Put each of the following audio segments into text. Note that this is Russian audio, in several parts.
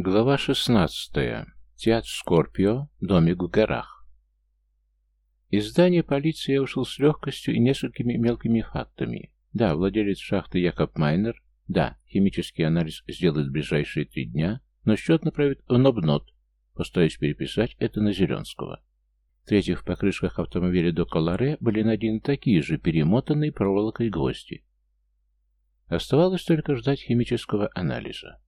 Глава 16. Театр Скорпио. Домик в горах. Из здания полиции я ушел с легкостью и несколькими мелкими фактами. Да, владелец шахты Якоб Майнер. Да, химический анализ сделает в ближайшие три дня, но счет направит в Нобнот. Постараюсь переписать это на Зеленского. В-третьих, в покрышках автомобиля до Колоре были найдены такие же перемотанные проволокой гвозди. Оставалось только ждать химического анализа.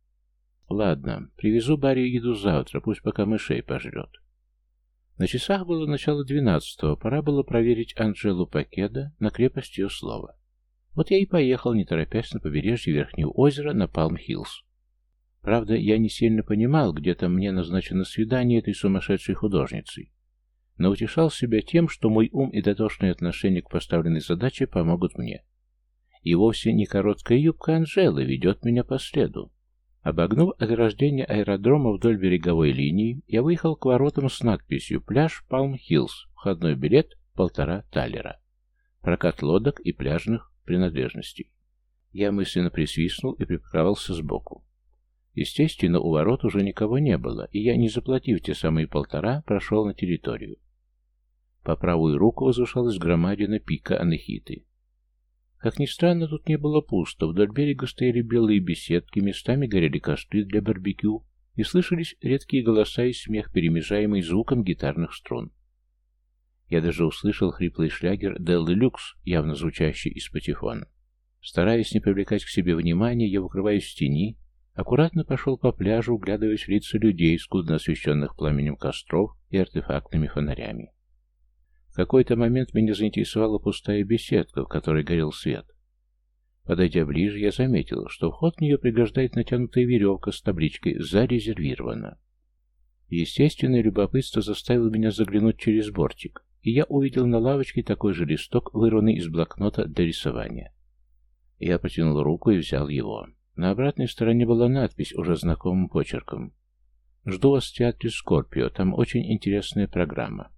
Ладно, привезу Барри еду завтра, пусть пока мышей пожрет. На часах было начало двенадцатого, пора было проверить Анжелу Пакеда на крепость ее слова. Вот я и поехал, не торопясь, на побережье Верхнего озера на Палм-Хиллз. Правда, я не сильно понимал, где там мне назначено свидание этой сумасшедшей художницей, но утешал себя тем, что мой ум и дотошное отношение к поставленной задаче помогут мне. И вовсе не короткая юбка Анжелы ведет меня по следу. Обогнув ограждение аэродрома вдоль береговой линии, я выехал к воротам с надписью «Пляж Палм-Хиллз», входной билет полтора талера, прокат лодок и пляжных принадлежностей. Я мысленно присвистнул и припарковался сбоку. Естественно, у ворот уже никого не было, и я, не заплатив те самые полтора, прошел на территорию. По правую руку возвышалась громадина пика Анахиты. Как ни странно, тут не было пусто. Вдоль берега стояли белые беседки, местами горели костры для барбекю, и слышались редкие голоса и смех, перемежаемый звуком гитарных струн. Я даже услышал хриплый шлягер «Деллы Люкс», явно звучащий из патефона. Стараясь не привлекать к себе внимания, я укрываюсь в тени, аккуратно пошел по пляжу, углядываясь в лица людей, скудно освещенных пламенем костров и артефактными фонарями. В какой-то момент меня заинтересовала пустая беседка, в которой горел свет. Подойдя ближе, я заметил, что вход в нее преграждает натянутая веревка с табличкой «Зарезервировано». Естественное любопытство заставило меня заглянуть через бортик, и я увидел на лавочке такой же листок, вырванный из блокнота для рисования. Я потянул руку и взял его. На обратной стороне была надпись уже знакомым почерком. «Жду вас в театре Скорпио, там очень интересная программа».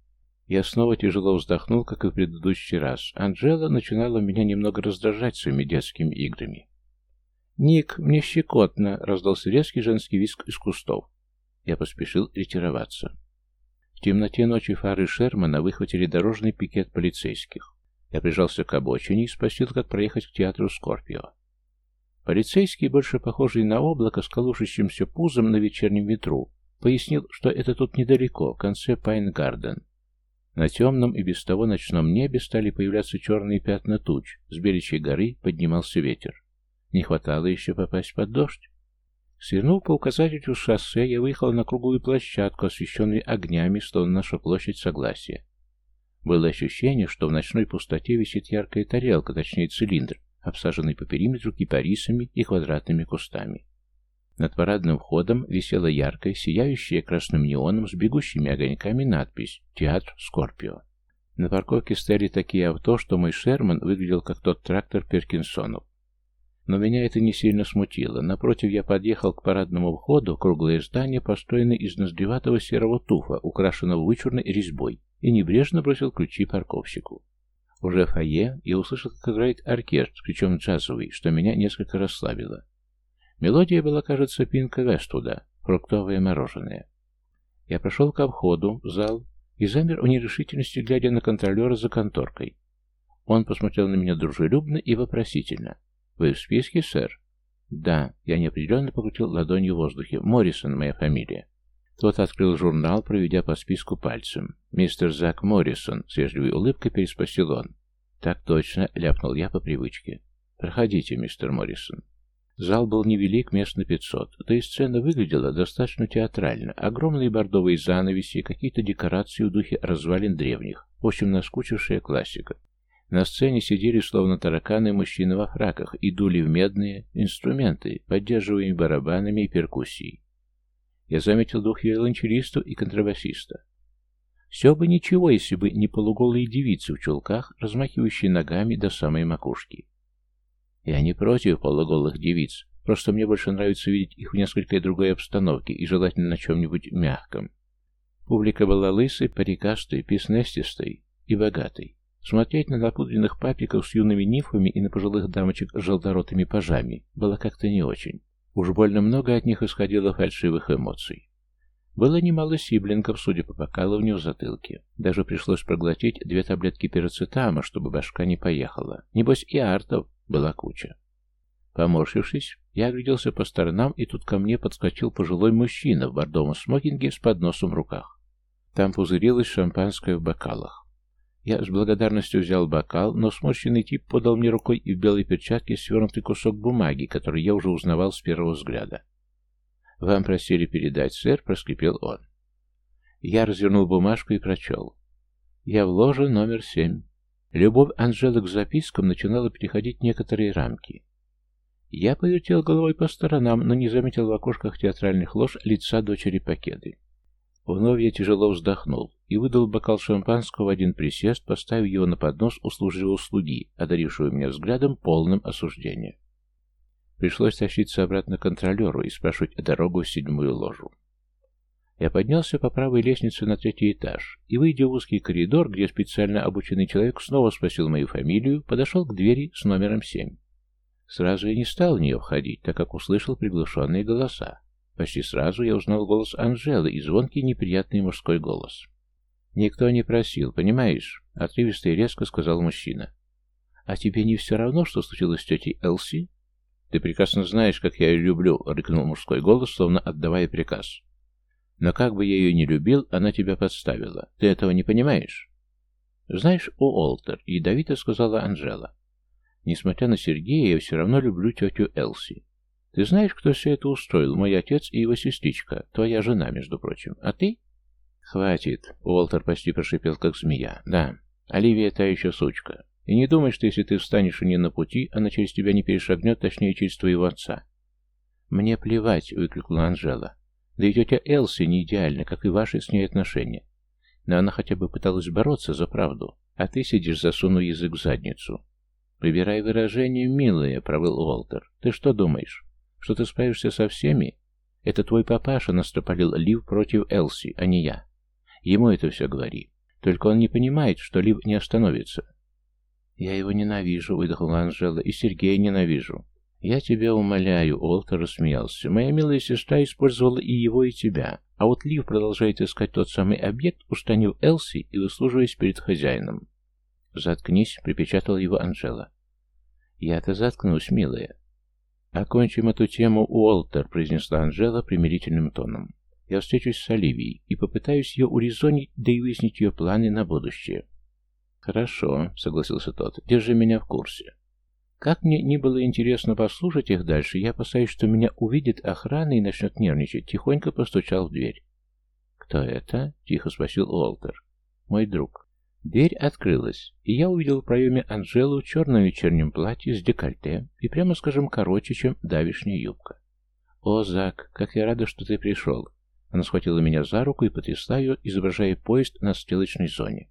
Я снова тяжело вздохнул, как и в предыдущий раз. Анжела начинала меня немного раздражать своими детскими играми. «Ник, мне щекотно!» — раздался резкий женский виск из кустов. Я поспешил ретироваться. В темноте ночи фары Шермана выхватили дорожный пикет полицейских. Я прижался к обочине и спросил, как проехать к театру Скорпио. Полицейский, больше похожий на облако с колушащимся пузом на вечернем ветру, пояснил, что это тут недалеко, в конце Пайн-Гарден. На темном и без того ночном небе стали появляться черные пятна туч, с беличьей горы поднимался ветер. Не хватало еще попасть под дождь. Свернув по указателю шоссе, я выехал на круглую площадку, освещенную огнями, словно наша площадь Согласия. Было ощущение, что в ночной пустоте висит яркая тарелка, точнее цилиндр, обсаженный по периметру кипарисами и квадратными кустами. Над парадным входом висела яркая, сияющая красным неоном с бегущими огоньками надпись «Театр Скорпио». На парковке стояли такие авто, что мой Шерман выглядел как тот трактор Перкинсонов. Но меня это не сильно смутило. Напротив, я подъехал к парадному входу, круглое здание, построенное из ноздреватого серого туфа, украшенного вычурной резьбой, и небрежно бросил ключи парковщику. Уже в фойе я услышал, как играет оркестр, причем джазовый, что меня несколько расслабило. Мелодия была, кажется, Пинка Вествуда, фруктовое мороженое. Я прошел к обходу, зал, и замер в нерешительности, глядя на контролера за конторкой. Он посмотрел на меня дружелюбно и вопросительно. «Вы в списке, сэр?» «Да». Я неопределенно покрутил ладонью в воздухе. «Моррисон моя фамилия». Тот открыл журнал, проведя по списку пальцем. «Мистер Зак Моррисон», — с вежливой улыбкой переспросил он. «Так точно», — ляпнул я по привычке. «Проходите, мистер Моррисон». Зал был невелик, мест на пятьсот, да и сцена выглядела достаточно театрально. Огромные бордовые занавеси, какие-то декорации в духе развалин древних. В общем, наскучившая классика. На сцене сидели словно тараканы мужчины во фраках и дули в медные инструменты, поддерживаемые барабанами и перкуссией. Я заметил двух виолончелистов и контрабасиста. Все бы ничего, если бы не полуголые девицы в чулках, размахивающие ногами до самой макушки. Я не против полуголых девиц, просто мне больше нравится видеть их в несколько другой обстановке и желательно на чем-нибудь мягком. Публика была лысой, парикастой, песнестистой и богатой. Смотреть на напудренных папиков с юными нифами и на пожилых дамочек с желторотыми пажами было как-то не очень. Уж больно много от них исходило фальшивых эмоций. Было немало сиблингов, судя по покалыванию в затылке. Даже пришлось проглотить две таблетки пироцетама, чтобы башка не поехала. Небось и артов была куча. Поморщившись, я огляделся по сторонам, и тут ко мне подскочил пожилой мужчина в бордовом смокинге с подносом в руках. Там пузырилось шампанское в бокалах. Я с благодарностью взял бокал, но сморщенный тип подал мне рукой и в белой перчатке свернутый кусок бумаги, который я уже узнавал с первого взгляда. «Вам просили передать, сэр», — проскрипел он. Я развернул бумажку и прочел. «Я в ложе номер семь». Любовь Анжелы к запискам начинала переходить некоторые рамки. Я повертел головой по сторонам, но не заметил в окошках театральных лож лица дочери Покеды. Вновь я тяжело вздохнул и выдал бокал шампанского в один присест, поставив его на поднос услужливого слуги, одарившего меня взглядом полным осуждения. Пришлось тащиться обратно к контролеру и спрашивать дорогу в седьмую ложу. Я поднялся по правой лестнице на третий этаж и, выйдя в узкий коридор, где специально обученный человек снова спросил мою фамилию, подошел к двери с номером семь. Сразу я не стал в нее входить, так как услышал приглушенные голоса. Почти сразу я узнал голос Анжелы и звонкий неприятный мужской голос. «Никто не просил, понимаешь?» — отрывисто и резко сказал мужчина. «А тебе не все равно, что случилось с тетей Элси?» «Ты прекрасно знаешь, как я ее люблю», — рыкнул мужской голос, словно отдавая приказ. «Но как бы я ее не любил, она тебя подставила. Ты этого не понимаешь?» «Знаешь, Уолтер», — ядовито сказала Анжела. «Несмотря на Сергея, я все равно люблю тетю Элси. Ты знаешь, кто все это устроил? Мой отец и его сестричка, твоя жена, между прочим. А ты?» «Хватит», — Уолтер почти прошипел, как змея. «Да, Оливия та еще сучка. И не думай, что если ты встанешь у нее на пути, она через тебя не перешагнет, точнее, через твоего отца. «Мне плевать», — выкрикнула Анжела. «Да и тетя Элси не идеальна, как и ваши с ней отношения. Но она хотя бы пыталась бороться за правду, а ты сидишь, засунув язык в задницу». «Выбирай выражение, милая», — провыл Уолтер. «Ты что думаешь, что ты справишься со всеми? Это твой папаша настропалил Лив против Элси, а не я. Ему это все говори. Только он не понимает, что Лив не остановится. «Я его ненавижу», — выдохнула Анжела, — «и Сергея ненавижу». «Я тебя умоляю», — Уолтер рассмеялся. «Моя милая сестра использовала и его, и тебя, а вот Лив продолжает искать тот самый объект, устанив Элси и выслуживаясь перед хозяином». «Заткнись», — припечатала его Анжела. «Я-то заткнусь, милая». «Окончим эту тему, Уолтер», — произнесла Анжела примирительным тоном. «Я встречусь с Оливией и попытаюсь ее урезонить, да и выяснить ее планы на будущее». «Хорошо», — согласился тот, — «держи меня в курсе». Как мне не было интересно послушать их дальше, я опасаюсь, что меня увидит охрана и начнет нервничать, тихонько постучал в дверь. «Кто это?» — тихо спросил Уолтер. «Мой друг». Дверь открылась, и я увидел в проеме Анжелу в черном вечернем платье с декольте и, прямо скажем, короче, чем давишняя юбка. «О, Зак, как я рада, что ты пришел!» Она схватила меня за руку и потрясла ее, изображая поезд на стрелочной зоне.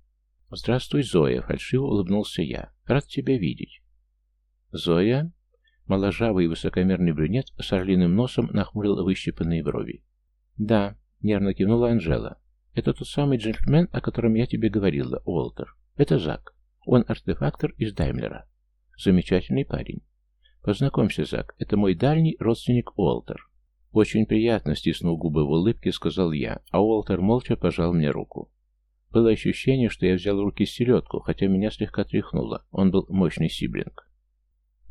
«Здравствуй, Зоя!» — фальшиво улыбнулся я. «Рад тебя видеть». «Зоя?» Моложавый и высокомерный брюнет с орлиным носом нахмурил выщипанные брови. «Да», — нервно кивнула Анжела. «Это тот самый джентльмен, о котором я тебе говорила, Уолтер. Это Зак. Он артефактор из Даймлера. Замечательный парень. Познакомься, Зак, это мой дальний родственник Уолтер». «Очень приятно», — стиснул губы в улыбке, сказал я, а Уолтер молча пожал мне руку. Было ощущение, что я взял в руки селедку, хотя меня слегка тряхнуло. Он был мощный сиблинг.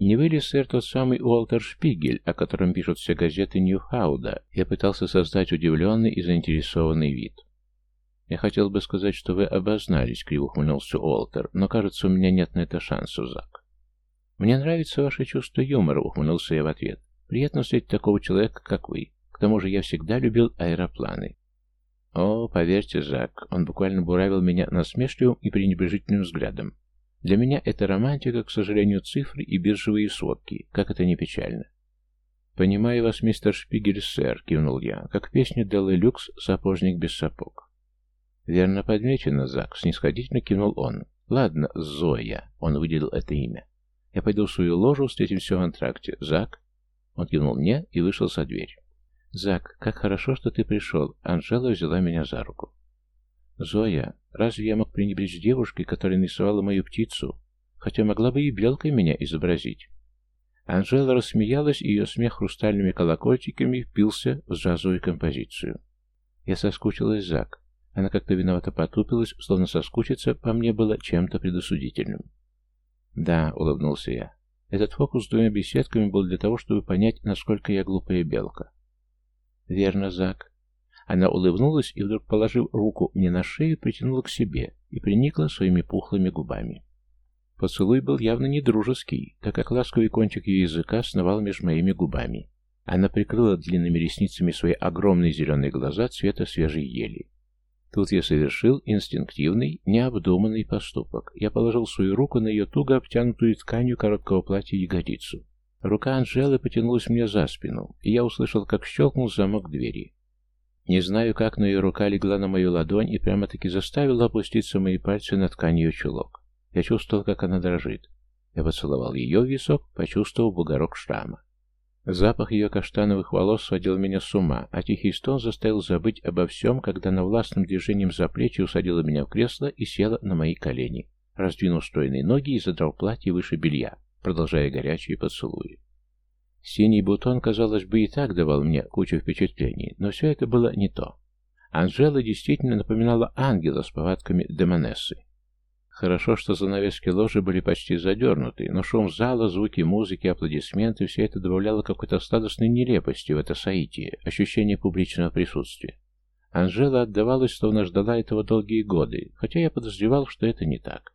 Не вы ли, сэр, тот самый Уолтер Шпигель, о котором пишут все газеты Ньюхауда? Я пытался создать удивленный и заинтересованный вид. Я хотел бы сказать, что вы обознались, криво ухмыльнулся Уолтер, но, кажется, у меня нет на это шансов, Зак. Мне нравится ваше чувство юмора, ухмыльнулся я в ответ. Приятно встретить такого человека, как вы. К тому же я всегда любил аэропланы. О, поверьте, Зак, он буквально буравил меня насмешливым и пренебрежительным взглядом. Для меня это романтика, к сожалению, цифры и биржевые сводки, как это не печально. «Понимаю вас, мистер Шпигель, сэр», — кивнул я, как песня Деллы Люкс «Сапожник без сапог». «Верно подмечено, Зак», — снисходительно кивнул он. «Ладно, Зоя», — он выделил это имя. «Я пойду в свою ложу, встретимся в антракте. Зак?» Он кивнул мне и вышел за дверь. «Зак, как хорошо, что ты пришел!» Анжела взяла меня за руку. «Зоя, разве я мог пренебречь девушкой, которая нарисовала мою птицу? Хотя могла бы и белкой меня изобразить». Анжела рассмеялась, и ее смех хрустальными колокольчиками впился в джазовую композицию. Я соскучилась Зак. Она как-то виновато потупилась, словно соскучиться по мне было чем-то предосудительным. «Да», — улыбнулся я. «Этот фокус с двумя беседками был для того, чтобы понять, насколько я глупая белка». «Верно, Зак». Она улыбнулась и, вдруг положив руку мне на шею, притянула к себе и приникла своими пухлыми губами. Поцелуй был явно не дружеский, так как ласковый кончик ее языка сновал между моими губами. Она прикрыла длинными ресницами свои огромные зеленые глаза цвета свежей ели. Тут я совершил инстинктивный, необдуманный поступок. Я положил свою руку на ее туго обтянутую тканью короткого платья ягодицу. Рука Анжелы потянулась мне за спину, и я услышал, как щелкнул замок двери. Не знаю как, но ее рука легла на мою ладонь и прямо-таки заставила опуститься мои пальцы на ткань ее чулок. Я чувствовал, как она дрожит. Я поцеловал ее в висок, почувствовал бугорок шрама. Запах ее каштановых волос сводил меня с ума, а тихий стон заставил забыть обо всем, когда она властным движением за плечи усадила меня в кресло и села на мои колени, раздвинув стройные ноги и задрал платье выше белья, продолжая горячие поцелуи. Синий бутон, казалось бы, и так давал мне кучу впечатлений, но все это было не то. Анжела действительно напоминала ангела с повадками демонессы. Хорошо, что занавески ложи были почти задернуты, но шум зала, звуки музыки, аплодисменты – все это добавляло какой-то сладостной нелепости в это соитие, ощущение публичного присутствия. Анжела отдавалась, словно ждала этого долгие годы, хотя я подозревал, что это не так.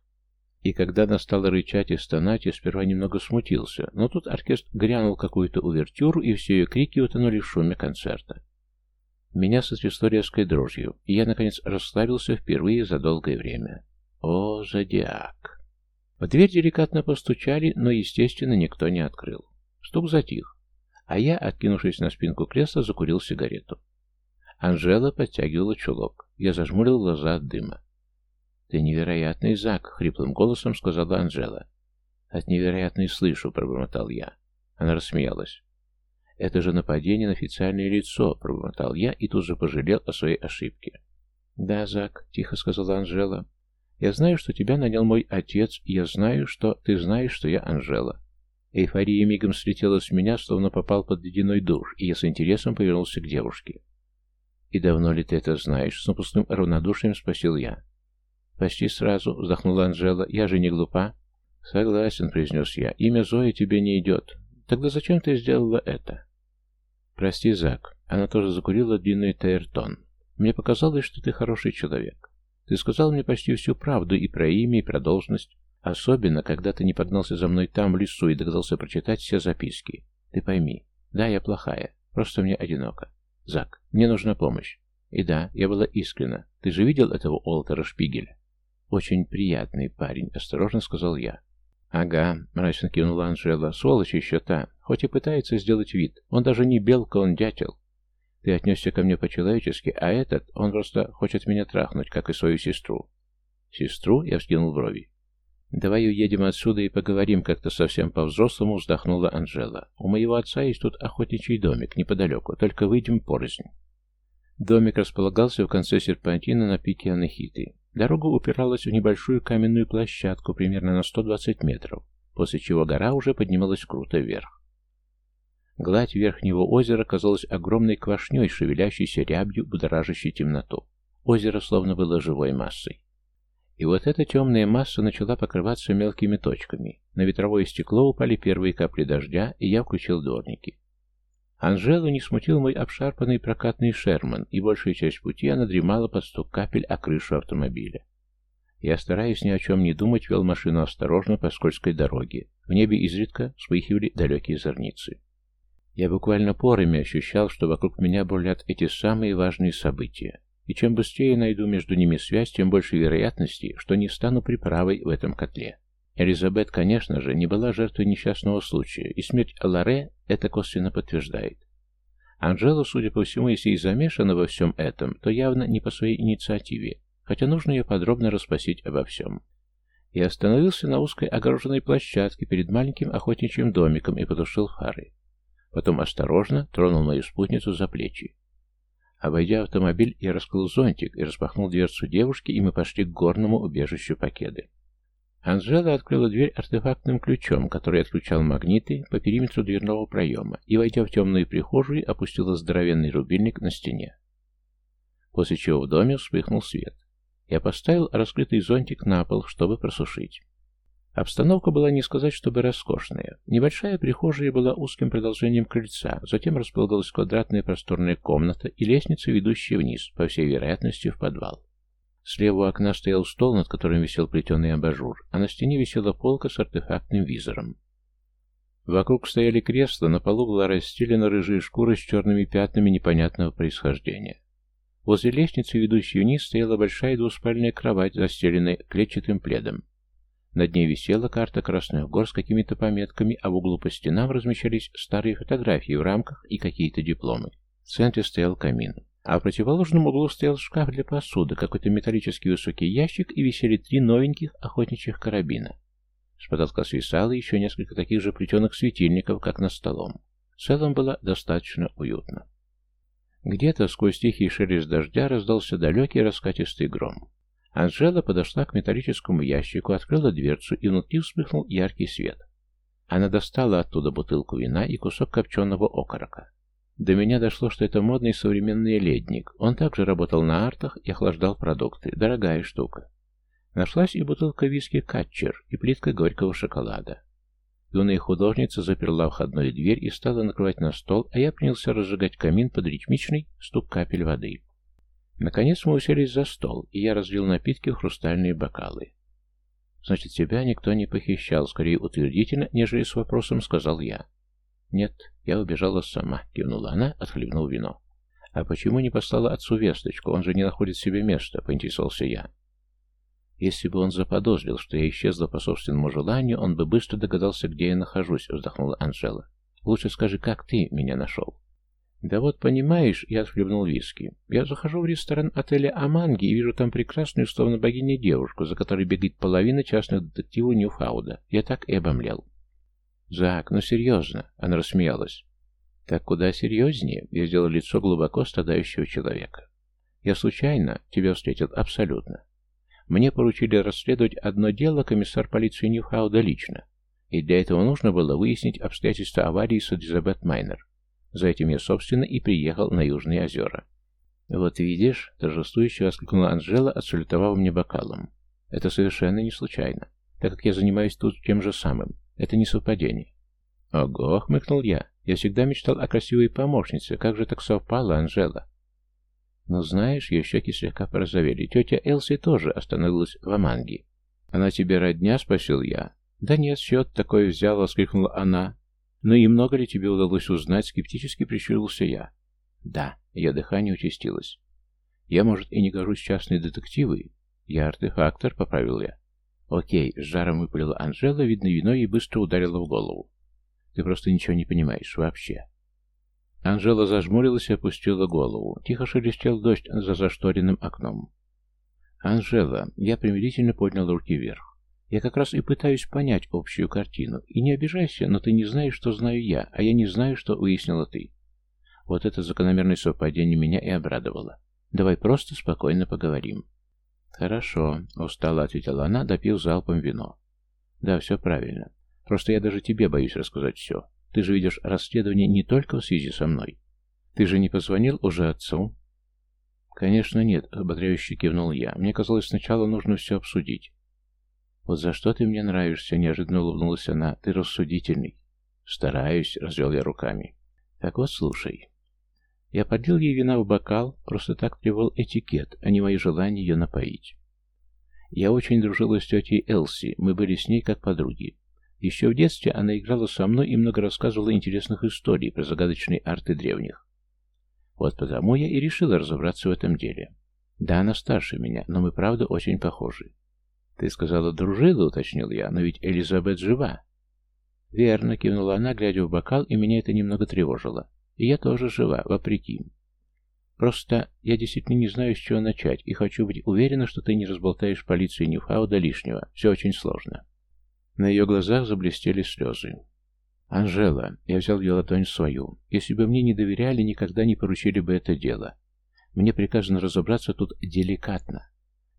И когда она стала рычать и стонать, я сперва немного смутился, но тут оркестр грянул какую-то увертюру, и все ее крики утонули в шуме концерта. Меня сотрясло резкой дрожью, и я, наконец, расслабился впервые за долгое время. О, зодиак! В дверь деликатно постучали, но, естественно, никто не открыл. Стук затих, а я, откинувшись на спинку кресла, закурил сигарету. Анжела подтягивала чулок. Я зажмурил глаза от дыма. «Ты невероятный, Зак!» — хриплым голосом сказала Анжела. «От невероятной слышу», — пробормотал я. Она рассмеялась. «Это же нападение на официальное лицо», — пробормотал я и тут же пожалел о своей ошибке. «Да, Зак», — тихо сказала Анжела. Я знаю, что тебя нанял мой отец, и я знаю, что ты знаешь, что я Анжела. Эйфория мигом слетела с меня, словно попал под ледяной душ, и я с интересом повернулся к девушке. «И давно ли ты это знаешь?» — с напускным равнодушием спросил я. «Почти сразу», — вздохнула Анжела. «Я же не глупа». «Согласен», — произнес я. «Имя Зои тебе не идет. Тогда зачем ты сделала это?» «Прости, Зак». Она тоже закурила длинный Тейртон. «Мне показалось, что ты хороший человек. Ты сказал мне почти всю правду и про имя, и про должность. Особенно, когда ты не погнался за мной там, в лесу, и догадался прочитать все записки. Ты пойми. Да, я плохая. Просто мне одиноко. Зак, мне нужна помощь. И да, я была искренна. Ты же видел этого Олтера Шпигеля? Очень приятный парень, осторожно сказал я. Ага, мрачно кивнула Анжела. Сволочь еще та. Хоть и пытается сделать вид. Он даже не белка, он дятел. Ты отнесся ко мне по-человечески, а этот, он просто хочет меня трахнуть, как и свою сестру. Сестру? Я вскинул брови. «Давай уедем отсюда и поговорим как-то совсем по-взрослому», — вздохнула Анжела. «У моего отца есть тут охотничий домик неподалеку, только выйдем порознь». Домик располагался в конце серпантина на пике Анахиты. Дорога упиралась в небольшую каменную площадку примерно на 120 метров, после чего гора уже поднималась круто вверх. Гладь верхнего озера казалась огромной квашней, шевелящейся рябью, будоражащей темноту. Озеро словно было живой массой. И вот эта темная масса начала покрываться мелкими точками. На ветровое стекло упали первые капли дождя, и я включил дворники. Анжелу не смутил мой обшарпанный прокатный Шерман, и большую часть пути она дремала под стук капель о крышу автомобиля. Я, стараясь ни о чем не думать, вел машину осторожно по скользкой дороге. В небе изредка вспыхивали далекие зорницы. Я буквально порами ощущал, что вокруг меня бурлят эти самые важные события. И чем быстрее найду между ними связь, тем больше вероятности, что не стану приправой в этом котле. Элизабет, конечно же, не была жертвой несчастного случая, и смерть Ларе это косвенно подтверждает. Анжела, судя по всему, если и замешана во всем этом, то явно не по своей инициативе, хотя нужно ее подробно расспросить обо всем. Я остановился на узкой огороженной площадке перед маленьким охотничьим домиком и потушил фары. Потом осторожно тронул мою спутницу за плечи. Обойдя автомобиль, я раскрыл зонтик и распахнул дверцу девушки, и мы пошли к горному убежищу Покеды. Анжела открыла дверь артефактным ключом, который отключал магниты по периметру дверного проема, и, войдя в темную прихожую, опустила здоровенный рубильник на стене. После чего в доме вспыхнул свет. Я поставил раскрытый зонтик на пол, чтобы просушить. Обстановка была не сказать, чтобы роскошная. Небольшая прихожая была узким продолжением крыльца, затем располагалась квадратная просторная комната и лестница, ведущая вниз, по всей вероятности, в подвал. Слева у окна стоял стол, над которым висел плетеный абажур, а на стене висела полка с артефактным визором. Вокруг стояли кресла, на полу была расстелена рыжая шкура с черными пятнами непонятного происхождения. Возле лестницы, ведущей вниз, стояла большая двуспальная кровать, застеленная клетчатым пледом. Над ней висела карта Красных гор с какими-то пометками, а в углу по стенам размещались старые фотографии в рамках и какие-то дипломы. В центре стоял камин. А в противоположном углу стоял шкаф для посуды, какой-то металлический высокий ящик и висели три новеньких охотничьих карабина. С потолка свисало еще несколько таких же плетеных светильников, как над столом. В целом было достаточно уютно. Где-то сквозь тихий шелест дождя раздался далекий раскатистый гром. Анжела подошла к металлическому ящику, открыла дверцу, и внутри вспыхнул яркий свет. Она достала оттуда бутылку вина и кусок копченого окорока. До меня дошло, что это модный современный ледник. Он также работал на артах и охлаждал продукты. Дорогая штука. Нашлась и бутылка виски «Катчер» и плитка горького шоколада. Юная художница заперла входную дверь и стала накрывать на стол, а я принялся разжигать камин под ритмичный стук капель воды. Наконец мы уселись за стол, и я разлил напитки в хрустальные бокалы. «Значит, тебя никто не похищал, скорее утвердительно, нежели с вопросом», — сказал я. «Нет, я убежала сама», — кивнула она, отхлебнув вино. «А почему не послала отцу весточку? Он же не находит себе места», — поинтересовался я. «Если бы он заподозрил, что я исчезла по собственному желанию, он бы быстро догадался, где я нахожусь», — вздохнула Анжела. «Лучше скажи, как ты меня нашел?» «Да вот, понимаешь, я отхлебнул виски. Я захожу в ресторан отеля «Аманги» и вижу там прекрасную, словно богиня девушку, за которой бегает половина частных детективов Ньюфауда. Я так и обомлел». «Зак, ну серьезно?» — она рассмеялась. «Так куда серьезнее?» — я сделал лицо глубоко страдающего человека. «Я случайно тебя встретил абсолютно. Мне поручили расследовать одно дело комиссар полиции Ньюфауда лично, и для этого нужно было выяснить обстоятельства аварии с Элизабет Майнер. За этим я, собственно, и приехал на Южные озера. «Вот видишь», — торжествующе воскликнула Анжела, отсалютовав мне бокалом. «Это совершенно не случайно, так как я занимаюсь тут тем же самым. Это не совпадение». «Ого», — хмыкнул я. «Я всегда мечтал о красивой помощнице. Как же так совпало, Анжела?» «Ну, знаешь, ее щеки слегка порозовели. Тетя Элси тоже остановилась в Аманге». «Она тебе родня?» — спросил я. «Да нет, счет такой взял», — воскликнула она. «Ну и много ли тебе удалось узнать?» — скептически прищурился я. «Да», — ее дыхание участилось. «Я, может, и не гожусь частные детективы?» «Я артефактор», — поправил я. «Окей», — с жаром выпалила Анжела, видно, вино ей быстро ударило в голову. «Ты просто ничего не понимаешь вообще». Анжела зажмурилась и опустила голову. Тихо шелестел дождь за зашторенным окном. «Анжела», — я примирительно поднял руки вверх. Я как раз и пытаюсь понять общую картину. И не обижайся, но ты не знаешь, что знаю я, а я не знаю, что выяснила ты. Вот это закономерное совпадение меня и обрадовало. Давай просто спокойно поговорим. Хорошо, устало ответила она, допив залпом вино. Да, все правильно. Просто я даже тебе боюсь рассказать все. Ты же ведешь расследование не только в связи со мной. Ты же не позвонил уже отцу? Конечно, нет, ободряюще кивнул я. Мне казалось, сначала нужно все обсудить. «Вот за что ты мне нравишься?» — неожиданно улыбнулась она. «Ты рассудительный». «Стараюсь», — развел я руками. «Так вот, слушай». Я подлил ей вина в бокал, просто так привел этикет, а не мои желания ее напоить. Я очень дружила с тетей Элси, мы были с ней как подруги. Еще в детстве она играла со мной и много рассказывала интересных историй про загадочные арты древних. Вот потому я и решила разобраться в этом деле. Да, она старше меня, но мы правда очень похожи. «Ты сказала, дружила?» — уточнил я. «Но ведь Элизабет жива». «Верно», — кивнула она, глядя в бокал, и меня это немного тревожило. «И я тоже жива, вопреки. Просто я действительно не знаю, с чего начать, и хочу быть уверена, что ты не разболтаешь полиции Ньюфауда лишнего. Все очень сложно». На ее глазах заблестели слезы. «Анжела», — я взял ее ладонь свою, — «если бы мне не доверяли, никогда не поручили бы это дело. Мне приказано разобраться тут деликатно.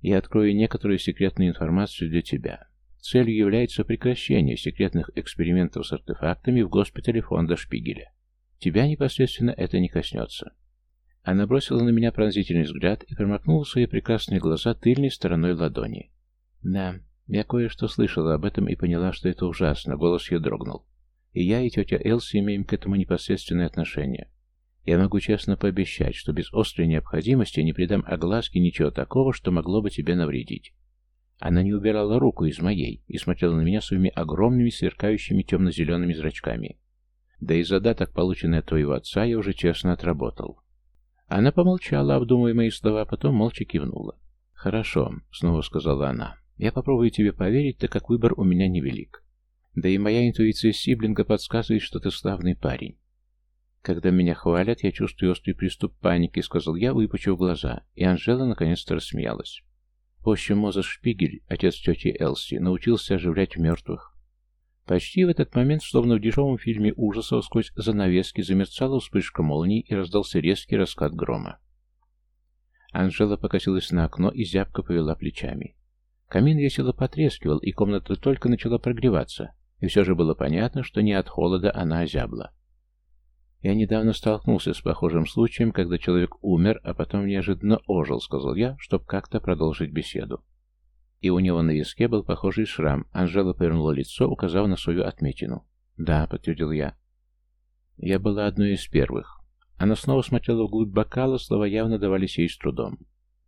Я открою некоторую секретную информацию для тебя. целью является прекращение секретных экспериментов с артефактами в госпитале фонда Шпигеля. Тебя непосредственно это не коснется. Она бросила на меня пронзительный взгляд и промокнула свои прекрасные глаза тыльной стороной ладони. Да, я кое-что слышала об этом и поняла, что это ужасно, голос ее дрогнул. И я, и тетя Элси имеем к этому непосредственное отношение. Я могу честно пообещать, что без острой необходимости не придам огласке ничего такого, что могло бы тебе навредить. Она не убирала руку из моей и смотрела на меня своими огромными, сверкающими темно-зелеными зрачками. Да и задаток, полученный от твоего отца, я уже честно отработал. Она помолчала, обдумывая мои слова, а потом молча кивнула. «Хорошо», — снова сказала она. «Я попробую тебе поверить, так как выбор у меня невелик. Да и моя интуиция Сиблинга подсказывает, что ты славный парень. Когда меня хвалят, я чувствую острый приступ паники, сказал я, выпучив глаза, и Анжела наконец-то рассмеялась. Позже Мозес Шпигель, отец тети Элси, научился оживлять мертвых. Почти в этот момент, словно в дешевом фильме ужасов, сквозь занавески замерцала вспышка молнии и раздался резкий раскат грома. Анжела покосилась на окно и зябко повела плечами. Камин весело потрескивал, и комната только начала прогреваться, и все же было понятно, что не от холода она озябла. «Я недавно столкнулся с похожим случаем, когда человек умер, а потом неожиданно ожил», — сказал я, чтобы как-то продолжить беседу. И у него на виске был похожий шрам. Анжела повернула лицо, указав на свою отметину. «Да», — подтвердил я. Я была одной из первых. Она снова смотрела вглубь бокала, слова явно давались ей с трудом.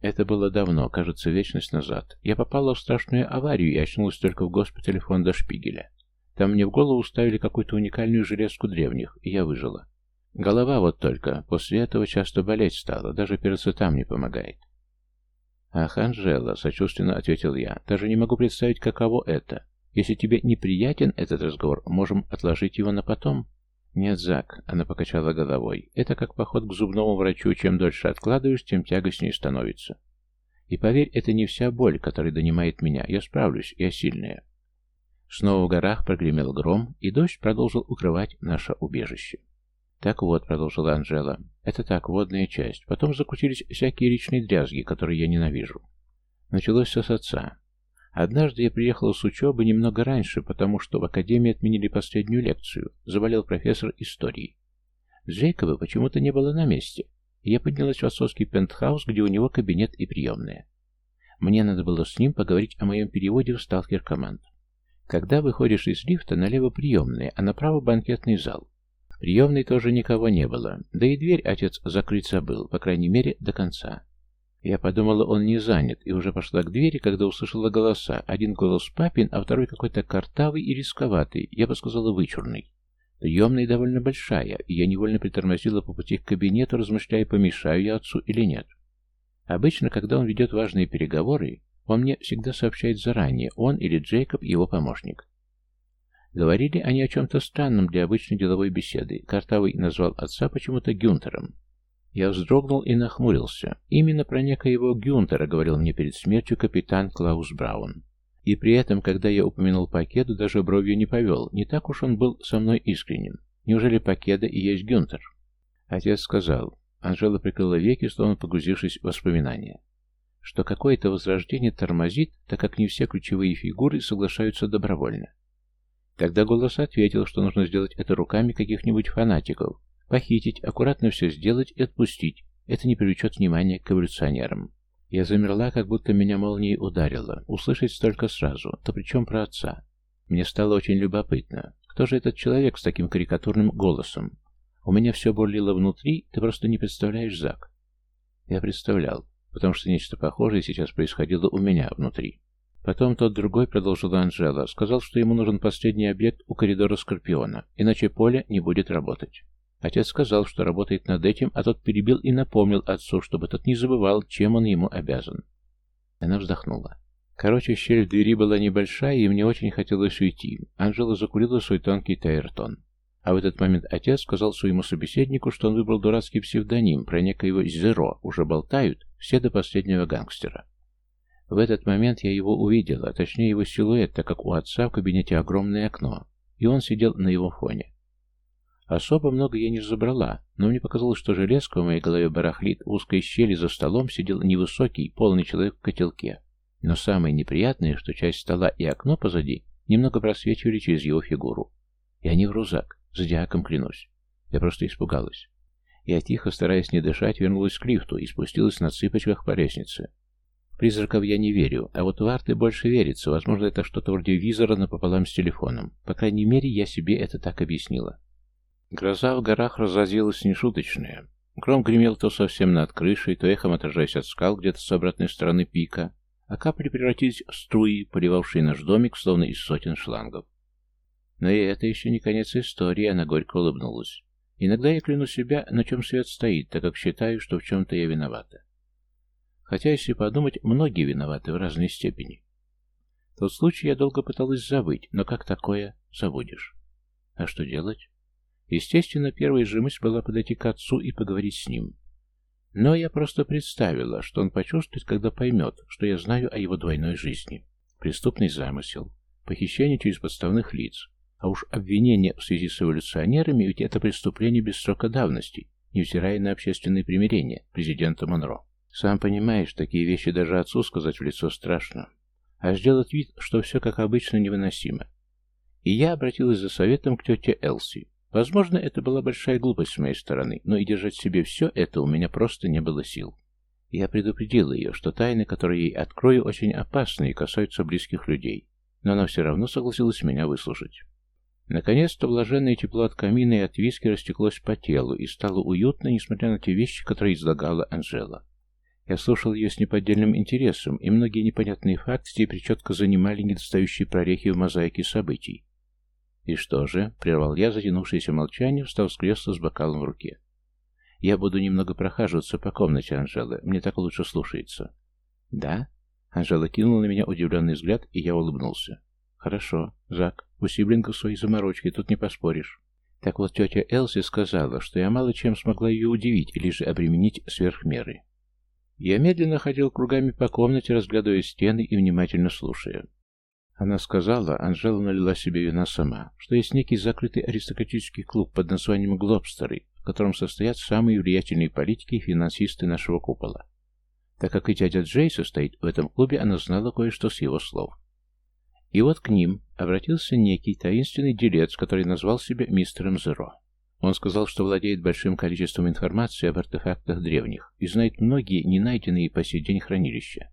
Это было давно, кажется, вечность назад. Я попала в страшную аварию и очнулась только в госпитале фонда Шпигеля. Там мне в голову ставили какую-то уникальную железку древних, и я выжила. Голова вот только. После этого часто болеть стала. Даже перцетам не помогает. «Ах, Анжела», — сочувственно ответил я, — «даже не могу представить, каково это. Если тебе неприятен этот разговор, можем отложить его на потом». «Нет, Зак», — она покачала головой, — «это как поход к зубному врачу. Чем дольше откладываешь, тем тягостнее становится. И поверь, это не вся боль, которая донимает меня. Я справлюсь, я сильная». Снова в горах прогремел гром, и дождь продолжил укрывать наше убежище. «Так вот», — продолжила Анжела, — «это так, водная часть. Потом закрутились всякие речные дрязги, которые я ненавижу. Началось все с отца. Однажды я приехала с учебы немного раньше, потому что в академии отменили последнюю лекцию. Заболел профессор истории. Джейкоба почему-то не было на месте, я поднялась в отцовский пентхаус, где у него кабинет и приемная. Мне надо было с ним поговорить о моем переводе в сталкер-команд. Когда выходишь из лифта, налево приемная, а направо банкетный зал приемной тоже никого не было, да и дверь отец закрыть забыл, по крайней мере, до конца. Я подумала, он не занят, и уже пошла к двери, когда услышала голоса. Один голос папин, а второй какой-то картавый и рисковатый, я бы сказала, вычурный. Приемная довольно большая, и я невольно притормозила по пути к кабинету, размышляя, помешаю я отцу или нет. Обычно, когда он ведет важные переговоры, он мне всегда сообщает заранее, он или Джейкоб, его помощник. Говорили они о чем-то странном для обычной деловой беседы. Картавый назвал отца почему-то Гюнтером. Я вздрогнул и нахмурился. Именно про некоего Гюнтера говорил мне перед смертью капитан Клаус Браун. И при этом, когда я упомянул Пакеду, даже бровью не повел. Не так уж он был со мной искренен. Неужели Пакеда и есть Гюнтер? Отец сказал. Анжела прикрыла веки, словно погрузившись в воспоминания. Что какое-то возрождение тормозит, так как не все ключевые фигуры соглашаются добровольно. Тогда голос ответил, что нужно сделать это руками каких-нибудь фанатиков. Похитить, аккуратно все сделать и отпустить. Это не привлечет внимания к эволюционерам. Я замерла, как будто меня молнией ударило. Услышать столько сразу. То причем про отца. Мне стало очень любопытно. Кто же этот человек с таким карикатурным голосом? У меня все бурлило внутри, ты просто не представляешь, Зак. Я представлял, потому что нечто похожее сейчас происходило у меня внутри. Потом тот другой, продолжила Анжела, сказал, что ему нужен последний объект у коридора Скорпиона, иначе поле не будет работать. Отец сказал, что работает над этим, а тот перебил и напомнил отцу, чтобы тот не забывал, чем он ему обязан. Она вздохнула. Короче, щель в двери была небольшая, и мне очень хотелось уйти. Анжела закурила свой тонкий тайртон. А в этот момент отец сказал своему собеседнику, что он выбрал дурацкий псевдоним про некоего Зеро, уже болтают, все до последнего гангстера. В этот момент я его увидела, а точнее его силуэт, так как у отца в кабинете огромное окно, и он сидел на его фоне. Особо много я не забрала, но мне показалось, что железка в моей голове барахлит, в узкой щели за столом сидел невысокий, полный человек в котелке. Но самое неприятное, что часть стола и окно позади немного просвечивали через его фигуру. Я не вру, Зак, зодиаком клянусь. Я просто испугалась. Я тихо, стараясь не дышать, вернулась к лифту и спустилась на цыпочках по лестнице. Призраков я не верю, а вот в арты больше верится. Возможно, это что-то вроде визора напополам с телефоном. По крайней мере, я себе это так объяснила. Гроза в горах разразилась нешуточная. Гром гремел то совсем над крышей, то эхом отражаясь от скал где-то с обратной стороны пика, а капли превратились в струи, поливавшие наш домик, словно из сотен шлангов. Но и это еще не конец истории, она горько улыбнулась. Иногда я кляну себя, на чем свет стоит, так как считаю, что в чем-то я виновата. Хотя, если подумать, многие виноваты в разной степени. Тот случай я долго пыталась забыть, но как такое забудешь? А что делать? Естественно, первая же мысль была подойти к отцу и поговорить с ним. Но я просто представила, что он почувствует, когда поймет, что я знаю о его двойной жизни. Преступный замысел, похищение через подставных лиц, а уж обвинение в связи с эволюционерами, ведь это преступление без срока давности, невзирая на общественное примирение президента Монро. Сам понимаешь, такие вещи даже отцу сказать в лицо страшно. А сделать вид, что все как обычно невыносимо. И я обратилась за советом к тете Элси. Возможно, это была большая глупость с моей стороны, но и держать себе все это у меня просто не было сил. Я предупредила ее, что тайны, которые ей открою, очень опасны и касаются близких людей, но она все равно согласилась меня выслушать. Наконец-то блаженное тепло от камина и от виски растеклось по телу и стало уютно, несмотря на те вещи, которые излагала Анжела. Я слушал ее с неподдельным интересом, и многие непонятные факты теперь четко занимали недостающие прорехи в мозаике событий. «И что же?» — прервал я затянувшееся молчание, встав с кресла с бокалом в руке. «Я буду немного прохаживаться по комнате, Анжелы. Мне так лучше слушается». «Да?» Анжела кинула на меня удивленный взгляд, и я улыбнулся. «Хорошо, Зак, у сиблингов свои заморочки, тут не поспоришь. Так вот, тетя Элси сказала, что я мало чем смогла ее удивить или же обременить сверх меры. Я медленно ходил кругами по комнате, разглядывая стены и внимательно слушая. Она сказала, Анжела налила себе вина сама, что есть некий закрытый аристократический клуб под названием «Глобстеры», в котором состоят самые влиятельные политики и финансисты нашего купола. Так как и дядя Джей состоит в этом клубе, она знала кое-что с его слов. И вот к ним обратился некий таинственный делец, который назвал себя мистером Зеро. Он сказал, что владеет большим количеством информации об артефактах древних и знает многие не найденные по сей день хранилища.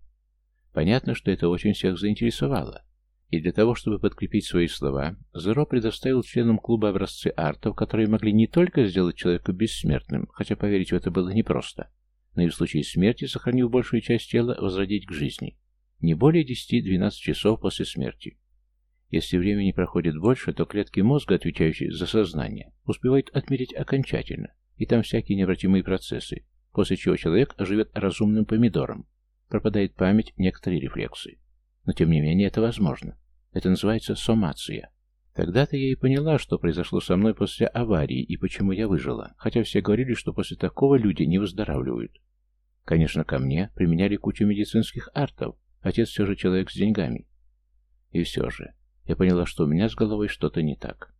Понятно, что это очень всех заинтересовало. И для того, чтобы подкрепить свои слова, Зеро предоставил членам клуба образцы артов, которые могли не только сделать человека бессмертным, хотя поверить в это было непросто, но и в случае смерти, сохранив большую часть тела, возродить к жизни не более 10-12 часов после смерти. Если времени проходит больше, то клетки мозга, отвечающие за сознание, успевают отмереть окончательно, и там всякие необратимые процессы, после чего человек живет разумным помидором, пропадает память, некоторые рефлексы. Но тем не менее это возможно. Это называется сомация. Тогда-то я и поняла, что произошло со мной после аварии и почему я выжила, хотя все говорили, что после такого люди не выздоравливают. Конечно, ко мне применяли кучу медицинских артов, Отец все же человек с деньгами. И все же, я поняла, что у меня с головой что-то не так.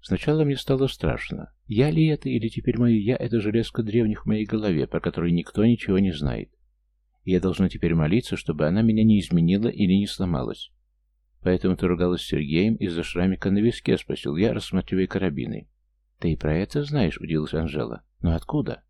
Сначала мне стало страшно. Я ли это, или теперь мое «я» — это железка древних в моей голове, про которую никто ничего не знает. И я должна теперь молиться, чтобы она меня не изменила или не сломалась. Поэтому ты ругалась с Сергеем из-за шрамика на виске, спросил я, рассматривая карабины. Ты и про это знаешь, удивилась Анжела. Но откуда?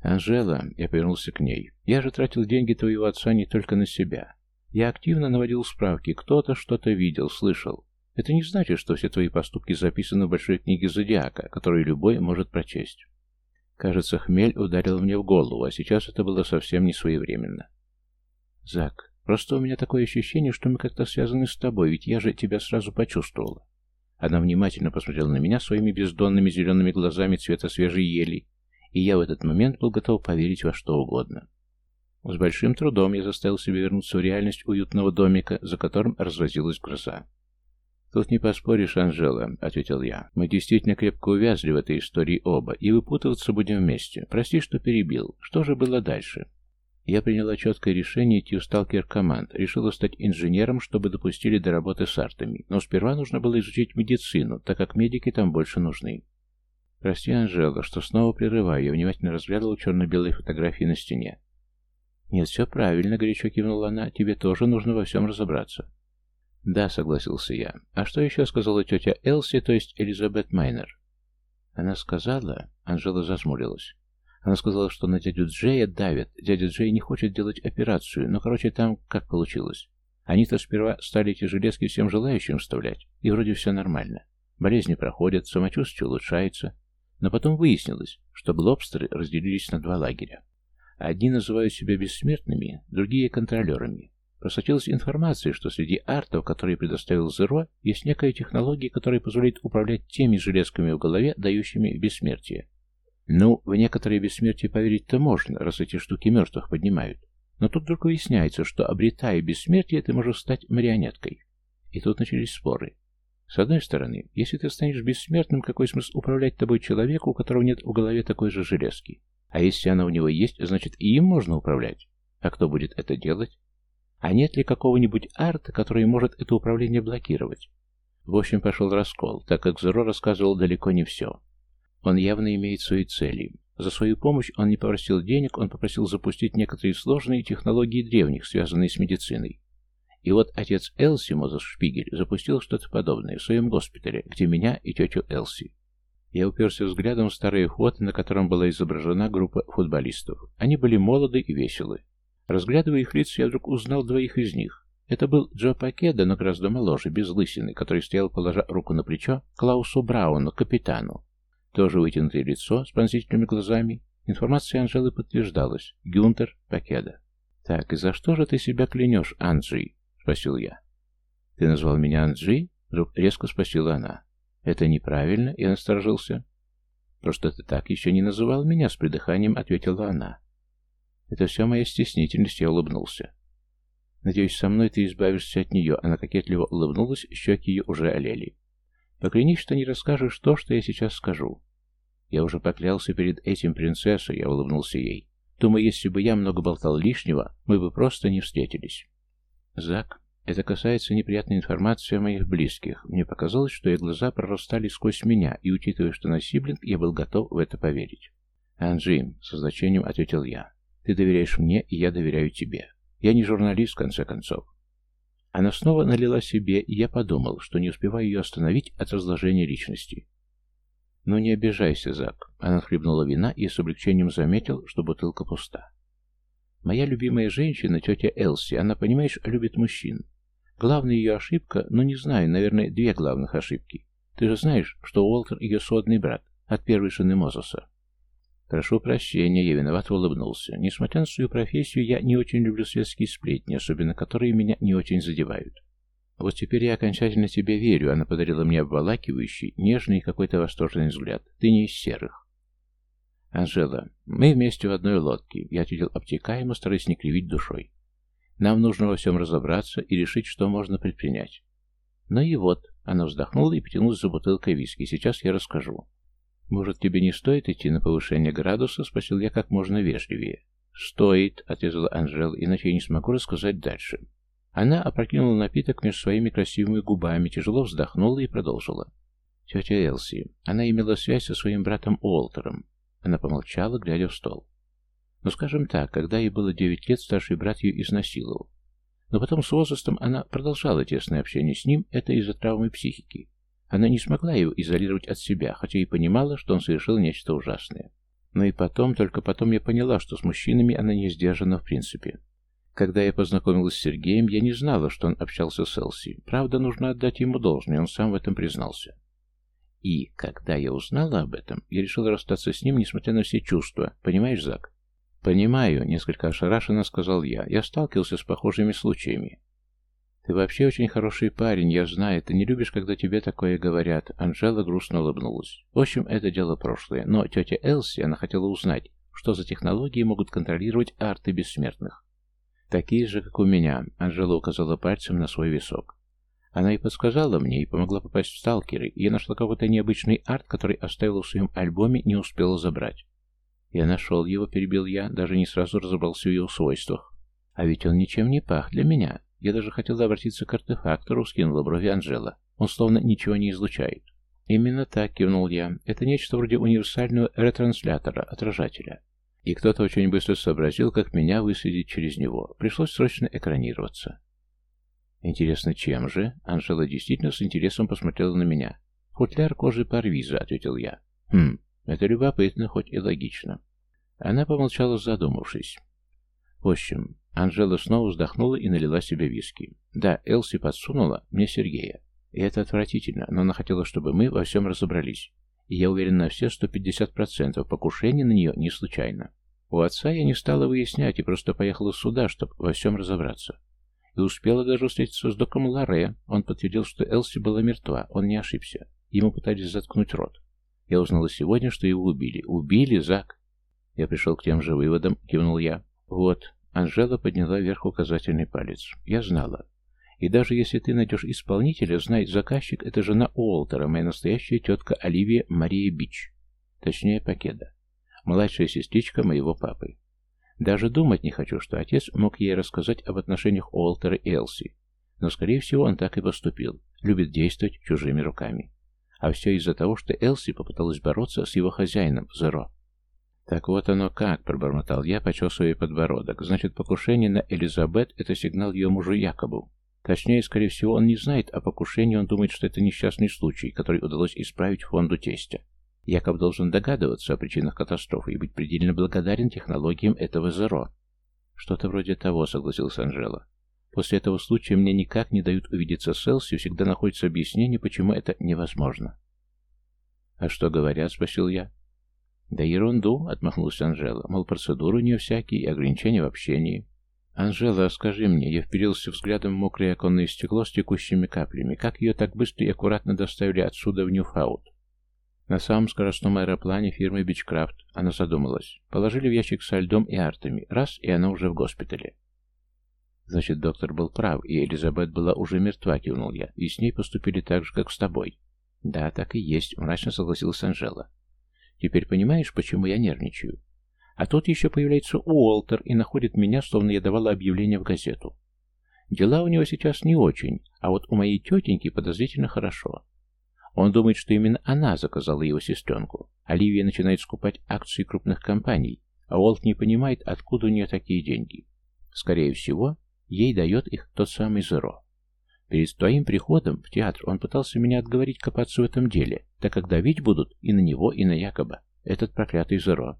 «Анжела», — я повернулся к ней, — «я же тратил деньги твоего отца не только на себя. Я активно наводил справки, кто-то что-то видел, слышал. Это не значит, что все твои поступки записаны в большой книге Зодиака, которую любой может прочесть». Кажется, хмель ударил мне в голову, а сейчас это было совсем не своевременно. «Зак, просто у меня такое ощущение, что мы как-то связаны с тобой, ведь я же тебя сразу почувствовала». Она внимательно посмотрела на меня своими бездонными зелеными глазами цвета свежей ели и я в этот момент был готов поверить во что угодно. С большим трудом я заставил себя вернуться в реальность уютного домика, за которым разразилась гроза. «Тут не поспоришь, Анжела», — ответил я. «Мы действительно крепко увязли в этой истории оба, и выпутываться будем вместе. Прости, что перебил. Что же было дальше?» Я приняла четкое решение идти в сталкер-команд, решила стать инженером, чтобы допустили до работы с артами, но сперва нужно было изучить медицину, так как медики там больше нужны. «Прости, Анжела, что снова прерываю». Я внимательно разглядывал черно-белые фотографии на стене. «Нет, все правильно», — горячо кивнула она. «Тебе тоже нужно во всем разобраться». «Да», — согласился я. «А что еще сказала тетя Элси, то есть Элизабет Майнер?» Она сказала... Анжела зазмурилась. Она сказала, что на дядю Джея давят. Дядя Джей не хочет делать операцию, но, короче, там как получилось. Они-то сперва стали эти железки всем желающим вставлять, и вроде все нормально. Болезни проходят, самочувствие улучшается. Но потом выяснилось, что глобстеры разделились на два лагеря. Одни называют себя бессмертными, другие — контролерами. Просочилась информация, что среди артов, которые предоставил Зеро, есть некая технология, которая позволяет управлять теми железками в голове, дающими бессмертие. Ну, в некоторые бессмертие поверить-то можно, раз эти штуки мертвых поднимают. Но тут вдруг выясняется, что, обретая бессмертие, ты можешь стать марионеткой. И тут начались споры. С одной стороны, если ты станешь бессмертным, какой смысл управлять тобой человеку, у которого нет в голове такой же железки? А если она у него есть, значит и им можно управлять. А кто будет это делать? А нет ли какого-нибудь арта, который может это управление блокировать? В общем, пошел раскол, так как Зеро рассказывал далеко не все. Он явно имеет свои цели. За свою помощь он не попросил денег, он попросил запустить некоторые сложные технологии древних, связанные с медициной. И вот отец Элси, Мозес Шпигель, запустил что-то подобное в своем госпитале, где меня и тетю Элси. Я уперся взглядом в старое фото, на котором была изображена группа футболистов. Они были молоды и веселы. Разглядывая их лица, я вдруг узнал двоих из них. Это был Джо Пакеда, но гораздо моложе, без лысины, который стоял, положа руку на плечо, Клаусу Брауну, капитану. Тоже вытянутое лицо с пронзительными глазами. Информация Анжелы подтверждалась. Гюнтер Пакеда. «Так, и за что же ты себя клянешь, Анджи?» — спросил я. «Ты назвал меня Анджи?» — резко спросила она. «Это неправильно?» — я насторожился. «Просто ты так еще не называл меня», — с придыханием ответила она. Это все моя стеснительность, я улыбнулся. Надеюсь, со мной ты избавишься от нее. Она кокетливо улыбнулась, щеки ее уже олели. Поклянись, что не расскажешь то, что я сейчас скажу. Я уже поклялся перед этим принцессой, я улыбнулся ей. Думаю, если бы я много болтал лишнего, мы бы просто не встретились. Зак, это касается неприятной информации о моих близких. Мне показалось, что ее глаза прорастали сквозь меня, и, учитывая, что на сиблинг, я был готов в это поверить. «Анджи», — со значением ответил я, ты доверяешь мне, и я доверяю тебе. Я не журналист, в конце концов. Она снова налила себе, и я подумал, что не успеваю ее остановить от разложения личности. «Ну не обижайся, Зак». Она хлебнула вина и с облегчением заметил, что бутылка пуста. «Моя любимая женщина, тетя Элси, она, понимаешь, любит мужчин. Главная ее ошибка, ну не знаю, наверное, две главных ошибки. Ты же знаешь, что Уолтер ее сводный брат от первой жены Мозеса. «Прошу прощения», я виновато улыбнулся. Несмотря на свою профессию, я не очень люблю светские сплетни, особенно которые меня не очень задевают. Вот теперь я окончательно тебе верю, она подарила мне обволакивающий, нежный и какой-то восторженный взгляд. Ты не из серых. Анжела, мы вместе в одной лодке. Я ответил обтекаемо, стараясь не кривить душой. Нам нужно во всем разобраться и решить, что можно предпринять. Ну и вот, она вздохнула и потянулась за бутылкой виски. Сейчас я расскажу. «Может, тебе не стоит идти на повышение градуса?» — спросил я как можно вежливее. «Стоит», — отрезала Анжела, — «иначе я не смогу рассказать дальше». Она опрокинула напиток между своими красивыми губами, тяжело вздохнула и продолжила. «Тетя Элси. Она имела связь со своим братом Уолтером». Она помолчала, глядя в стол. «Ну, скажем так, когда ей было девять лет, старший брат ее изнасиловал. Но потом с возрастом она продолжала тесное общение с ним, это из-за травмы психики. Она не смогла его изолировать от себя, хотя и понимала, что он совершил нечто ужасное. Но и потом, только потом я поняла, что с мужчинами она не сдержана в принципе. Когда я познакомилась с Сергеем, я не знала, что он общался с Элси. Правда, нужно отдать ему должное, он сам в этом признался. И, когда я узнала об этом, я решила расстаться с ним, несмотря на все чувства. Понимаешь, Зак? «Понимаю», — несколько ошарашенно сказал я. «Я сталкивался с похожими случаями. «Ты вообще очень хороший парень, я знаю. Ты не любишь, когда тебе такое говорят». Анжела грустно улыбнулась. «В общем, это дело прошлое. Но тетя Элси, она хотела узнать, что за технологии могут контролировать арты бессмертных. Такие же, как у меня», — Анжела указала пальцем на свой висок. Она и подсказала мне, и помогла попасть в сталкеры, и я нашла какой-то необычный арт, который оставила в своем альбоме, не успела забрать. Я нашел его, перебил я, даже не сразу разобрался в его свойствах. А ведь он ничем не пах для меня. Я даже хотел обратиться к артефактору, скинула брови Анжела. Он словно ничего не излучает. Именно так, кивнул я. Это нечто вроде универсального ретранслятора, отражателя. И кто-то очень быстро сообразил, как меня высадить через него. Пришлось срочно экранироваться. «Интересно, чем же?» Анжела действительно с интересом посмотрела на меня. «Футляр кожи парвиза», — ответил я. «Хм, это любопытно, хоть и логично». Она помолчала, задумавшись. В общем, Анжела снова вздохнула и налила себе виски. Да, Элси подсунула мне Сергея. И это отвратительно, но она хотела, чтобы мы во всем разобрались. И я уверен на все 150%, покушение на нее не случайно. У отца я не стала выяснять и просто поехала сюда, чтобы во всем разобраться. И успела даже встретиться с доктором Ларе. Он подтвердил, что Элси была мертва, он не ошибся. Ему пытались заткнуть рот. Я узнала сегодня, что его убили. Убили, Зак. Я пришел к тем же выводам, кивнул я. Вот. Анжела подняла вверх указательный палец. Я знала. И даже если ты найдешь исполнителя, знай, заказчик — это жена Уолтера, моя настоящая тетка Оливия Мария Бич. Точнее, Покеда. Младшая сестричка моего папы. Даже думать не хочу, что отец мог ей рассказать об отношениях Уолтера и Элси. Но, скорее всего, он так и поступил. Любит действовать чужими руками. А все из-за того, что Элси попыталась бороться с его хозяином, Зеро. «Так вот оно как», — пробормотал я, почесывая подбородок. «Значит, покушение на Элизабет — это сигнал ее мужу Якобу. Точнее, скорее всего, он не знает о покушении, он думает, что это несчастный случай, который удалось исправить фонду тестя. Якоб должен догадываться о причинах катастрофы и быть предельно благодарен технологиям этого Зеро. Что-то вроде того, согласилась Анжела. После этого случая мне никак не дают увидеться с Элси, всегда находится объяснение, почему это невозможно. «А что говорят?» — спросил я. «Да ерунду», — отмахнулась Анжела. «Мол, процедуры у нее всякие и ограничения в общении. «Анжела, скажи мне», я вперился взглядом в мокрое оконное стекло с текущими каплями, как ее так быстро и аккуратно доставили отсюда в Ньюфаут? На самом скоростном аэроплане фирмы Бичкрафт она задумалась. Положили в ящик со льдом и артами. Раз, и она уже в госпитале. Значит, доктор был прав, и Элизабет была уже мертва, кивнул я, и с ней поступили так же, как с тобой. Да, так и есть, мрачно согласилась Анжела. Теперь понимаешь, почему я нервничаю? А тут еще появляется Уолтер и находит меня, словно я давала объявление в газету. Дела у него сейчас не очень, а вот у моей тетеньки подозрительно хорошо. Он думает, что именно она заказала его сестренку. Оливия начинает скупать акции крупных компаний, а Уолт не понимает, откуда у нее такие деньги. Скорее всего, ей дает их тот самый Зеро. Перед твоим приходом в театр он пытался меня отговорить копаться в этом деле, так как давить будут и на него, и на Якоба, этот проклятый Зеро.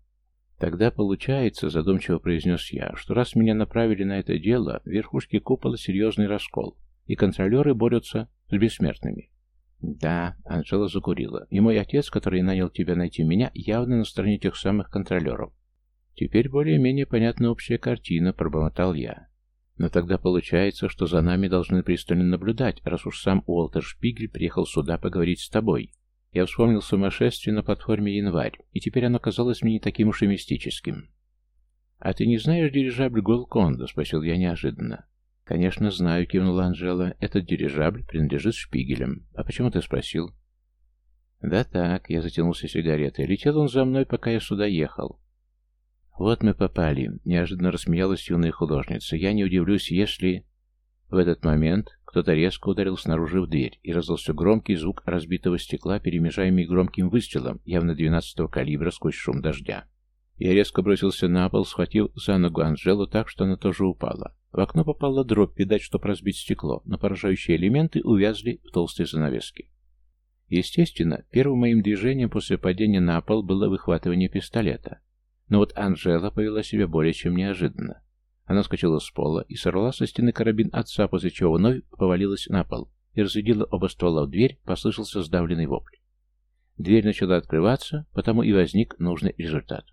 «Тогда получается, — задумчиво произнес я, — что раз меня направили на это дело, в верхушке купола серьезный раскол, и контролеры борются с бессмертными». «Да», — Анжела закурила, — «и мой отец, который нанял тебя найти меня, явно на стороне тех самых контролеров». «Теперь более-менее понятна общая картина», — пробормотал я. «Но тогда получается, что за нами должны пристально наблюдать, раз уж сам Уолтер Шпигель приехал сюда поговорить с тобой». Я вспомнил сумасшествие на платформе «Январь», и теперь оно казалось мне не таким уж и мистическим. «А ты не знаешь дирижабль Голконда?» — спросил я неожиданно. «Конечно, знаю», — кивнула Анжела. «Этот дирижабль принадлежит Шпигелям. А почему ты спросил?» «Да так», — я затянулся сигаретой. «Летел он за мной, пока я сюда ехал». «Вот мы попали», — неожиданно рассмеялась юная художница. «Я не удивлюсь, если...» В этот момент кто-то резко ударил снаружи в дверь, и раздался громкий звук разбитого стекла, перемежаемый громким выстрелом, явно двенадцатого калибра сквозь шум дождя. Я резко бросился на пол, схватив за ногу Анжелу так, что она тоже упала. В окно попала дробь, видать, чтобы разбить стекло, но поражающие элементы увязли в толстой занавеске. Естественно, первым моим движением после падения на пол было выхватывание пистолета. Но вот Анжела повела себя более чем неожиданно. Она скочила с пола и сорвала со стены карабин отца, после чего вновь повалилась на пол и разрядила оба ствола в дверь, послышался сдавленный вопль. Дверь начала открываться, потому и возник нужный результат.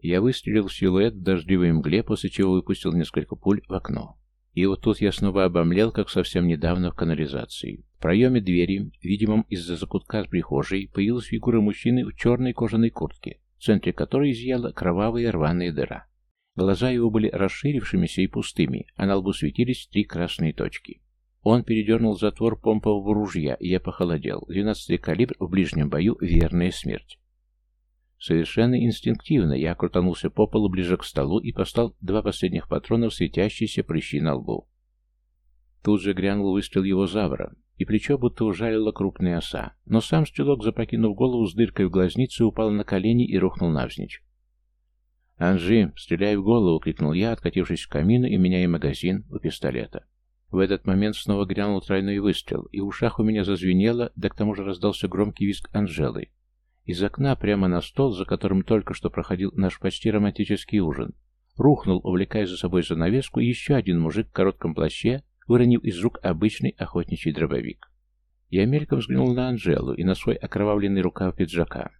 Я выстрелил в силуэт в дождливой мгле, после чего выпустил несколько пуль в окно. И вот тут я снова обомлел, как совсем недавно в канализации. В проеме двери, видимом из-за закутка с прихожей, появилась фигура мужчины в черной кожаной куртке, центре которой изъяла кровавая рваная дыра. Глаза его были расширившимися и пустыми, а на лбу светились три красные точки. Он передернул затвор помпового ружья, и я похолодел. Двенадцатый калибр в ближнем бою — верная смерть. Совершенно инстинктивно я крутанулся по полу ближе к столу и послал два последних патрона в светящиеся прыщи на лбу. Тут же грянул выстрел его завра, и плечо будто ужалила крупная оса, но сам стрелок, запрокинув голову с дыркой в глазнице, упал на колени и рухнул навзничь. «Анжи, стреляй в голову!» — крикнул я, откатившись к камину и меняя магазин у пистолета. В этот момент снова грянул тройной выстрел, и в ушах у меня зазвенело, да к тому же раздался громкий визг Анжелы. Из окна прямо на стол, за которым только что проходил наш почти романтический ужин, рухнул, увлекая за собой занавеску, еще один мужик в коротком плаще, выронив из рук обычный охотничий дробовик. Я мельком взглянул на Анжелу и на свой окровавленный рукав пиджака.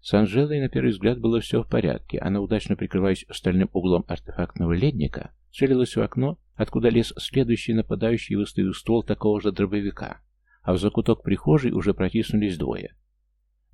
С Анжелой, на первый взгляд, было все в порядке. Она, удачно прикрываясь стальным углом артефактного ледника, целилась в окно, откуда лез следующий нападающий, выставив ствол такого же дробовика. А в закуток прихожей уже протиснулись двое.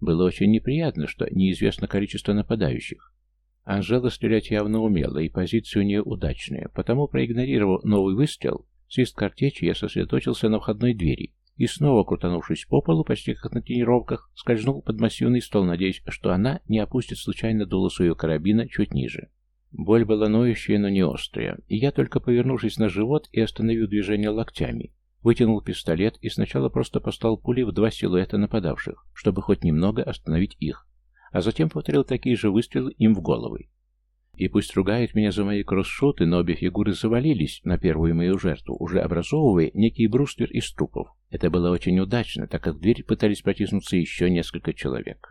Было очень неприятно, что неизвестно количество нападающих. Анжела стрелять явно умела, и позиция у нее удачная, потому, проигнорировав новый выстрел, свист картечи, я сосредоточился на входной двери и снова, крутанувшись по полу, почти как на тренировках, скользнул под массивный стол, надеясь, что она не опустит случайно дуло своего карабина чуть ниже. Боль была ноющая, но не острая, и я, только повернувшись на живот и остановив движение локтями, вытянул пистолет и сначала просто поставил пули в два силуэта нападавших, чтобы хоть немного остановить их, а затем повторил такие же выстрелы им в головы. И пусть ругает меня за мои кроссшоты, но обе фигуры завалились на первую мою жертву, уже образовывая некий бруствер из трупов. Это было очень удачно, так как в дверь пытались протиснуться еще несколько человек.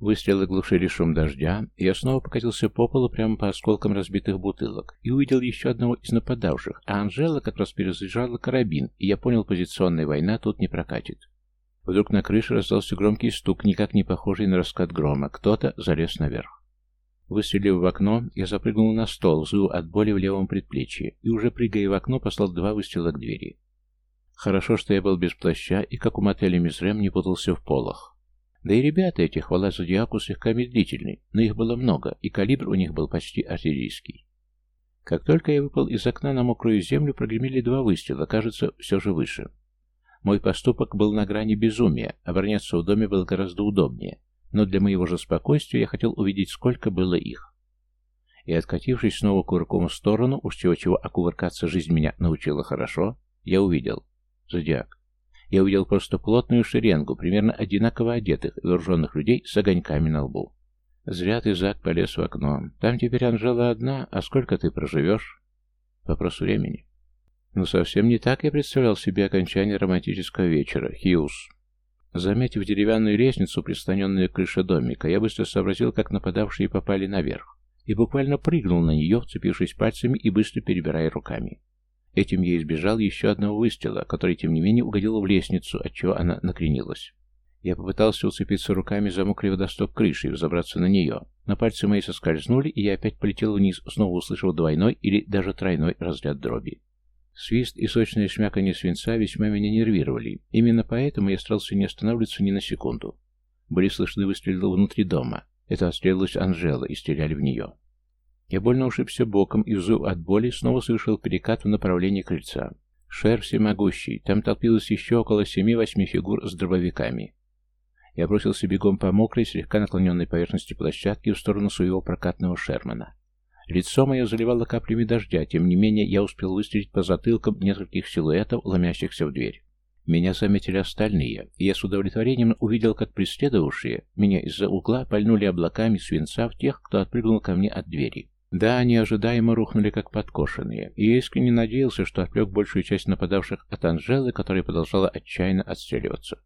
Выстрелы глушили шум дождя, и я снова покатился по полу прямо по осколкам разбитых бутылок и увидел еще одного из нападавших, а Анжела как раз перезаряжала карабин, и я понял, позиционная война тут не прокатит. Вдруг на крыше раздался громкий стук, никак не похожий на раскат грома. Кто-то залез наверх. Выстрелив в окно, я запрыгнул на стол, взвыл от боли в левом предплечье, и уже прыгая в окно, послал два выстрела к двери. Хорошо, что я был без плаща и, как у мотеля Мизрем, не путался в полах. Да и ребята эти, хвала Зодиаку, слегка медлительны, но их было много, и калибр у них был почти артиллерийский. Как только я выпал из окна на мокрую землю, прогремели два выстрела, кажется, все же выше. Мой поступок был на грани безумия, обороняться в доме было гораздо удобнее, но для моего же спокойствия я хотел увидеть, сколько было их. И откатившись снова кувырком в сторону, уж чего-чего, а кувыркаться жизнь меня научила хорошо, я увидел. Зодиак. Я увидел просто плотную шеренгу, примерно одинаково одетых, вооруженных людей с огоньками на лбу. Зря ты, Зак, полез в окно. Там теперь Анжела одна, а сколько ты проживешь? Вопрос времени. Ну, совсем не так я представлял себе окончание романтического вечера. Хьюз. Заметив деревянную лестницу, прислоненную к крыше домика, я быстро сообразил, как нападавшие попали наверх, и буквально прыгнул на нее, вцепившись пальцами и быстро перебирая руками. Этим я избежал еще одного выстрела, который, тем не менее, угодил в лестницу, отчего она накренилась. Я попытался уцепиться руками за мокрый водосток крыши и взобраться на нее, но пальцы мои соскользнули, и я опять полетел вниз, снова услышав двойной или даже тройной разряд дроби. Свист и сочное шмяканье свинца весьма меня нервировали. Именно поэтому я старался не останавливаться ни на секунду. Были слышны выстрелы внутри дома. Это отстрелилась Анжела, и стреляли в нее. Я больно ушибся боком и, взыв от боли, снова совершил перекат в направлении крыльца. Шер всемогущий. Там толпилось еще около семи-восьми фигур с дробовиками. Я бросился бегом по мокрой, слегка наклоненной поверхности площадки в сторону своего прокатного Шермана. Лицо мое заливало каплями дождя, тем не менее я успел выстрелить по затылкам нескольких силуэтов, ломящихся в дверь. Меня заметили остальные, и я с удовлетворением увидел, как преследовавшие меня из-за угла пальнули облаками свинца в тех, кто отпрыгнул ко мне от двери. Да, они ожидаемо рухнули как подкошенные, и я искренне надеялся, что отвлек большую часть нападавших от Анжелы, которая продолжала отчаянно отстреливаться.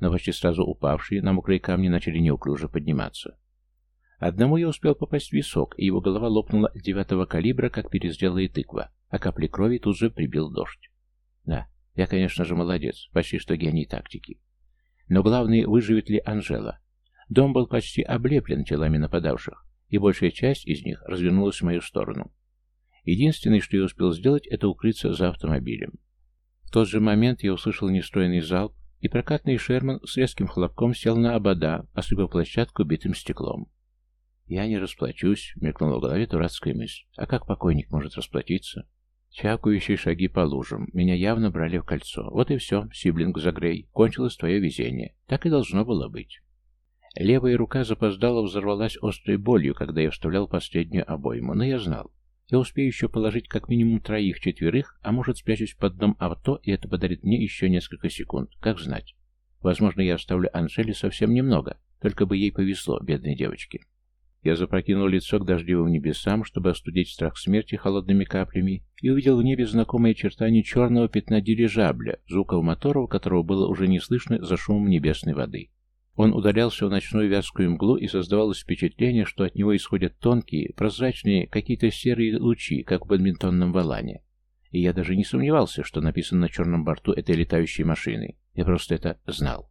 Но почти сразу упавшие на мокрые камни начали неуклюже подниматься. Одному я успел попасть в висок, и его голова лопнула девятого калибра, как перезрелая тыква, а капли крови тут же прибил дождь. Да, я, конечно же, молодец, почти что гений тактики. Но главное, выживет ли Анжела? Дом был почти облеплен телами нападавших, и большая часть из них развернулась в мою сторону. Единственное, что я успел сделать, это укрыться за автомобилем. В тот же момент я услышал нестроенный залп, и прокатный Шерман с резким хлопком сел на обода, осыпав площадку битым стеклом. «Я не расплачусь», — мелькнула в голове дурацкая мысль. «А как покойник может расплатиться?» Чакающие шаги по лужам. Меня явно брали в кольцо. Вот и все, сиблинг Загрей. Кончилось твое везение. Так и должно было быть. Левая рука запоздала взорвалась острой болью, когда я вставлял последнюю обойму. Но я знал. Я успею еще положить как минимум троих-четверых, а может спрячусь под дном авто, и это подарит мне еще несколько секунд. Как знать. Возможно, я оставлю Анжеле совсем немного, только бы ей повезло, бедной девочке. Я запрокинул лицо к дождевым небесам, чтобы остудить страх смерти холодными каплями, и увидел в небе знакомые очертания черного пятна дирижабля, звуков моторов которого было уже не слышно за шумом небесной воды. Он удалялся в ночную вязкую мглу, и создавалось впечатление, что от него исходят тонкие, прозрачные, какие-то серые лучи, как в бадминтонном валане. И я даже не сомневался, что написано на черном борту этой летающей машины. Я просто это знал.